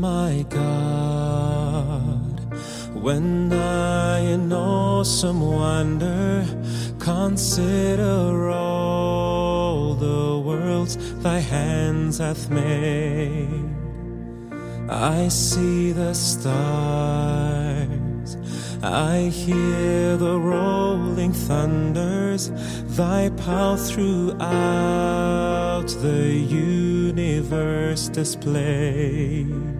My God, when I in awesome wonder consider all the worlds thy hands hath made, I see the stars, I hear the rolling thunders, thy power throughout the universe displayed.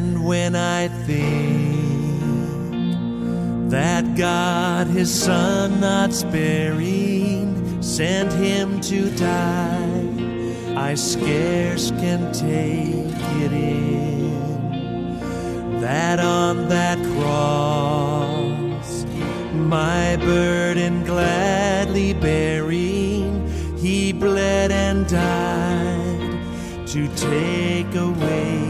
And when I think that God his son not sparing sent him to die, I scarce can take it in that on that cross, my burden gladly bearing, he bled and died to take away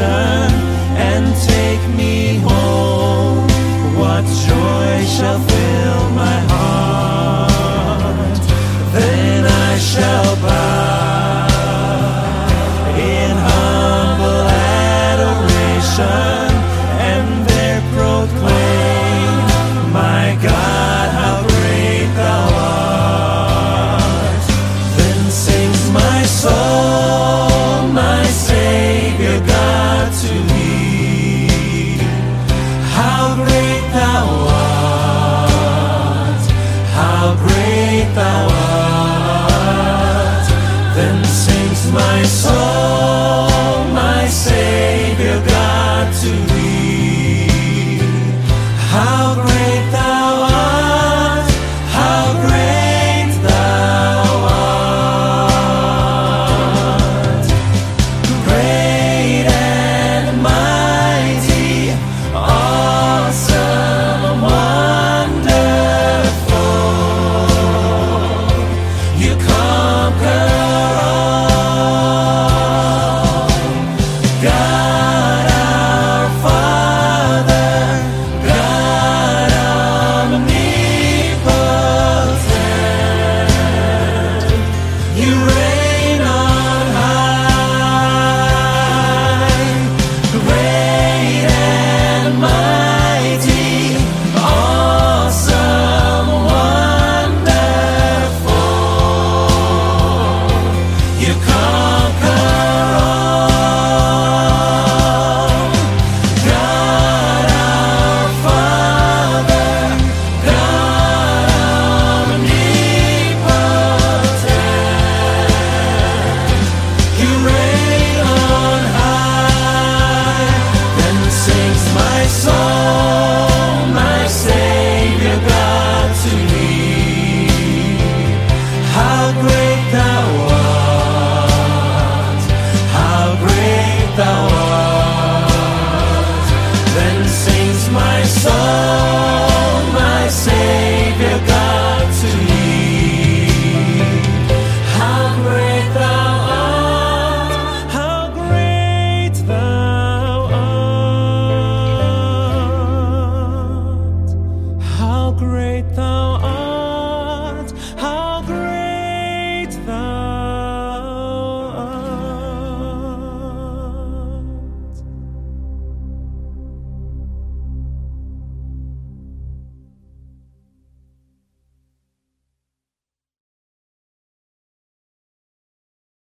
and sings my soul, my Savior God to thee.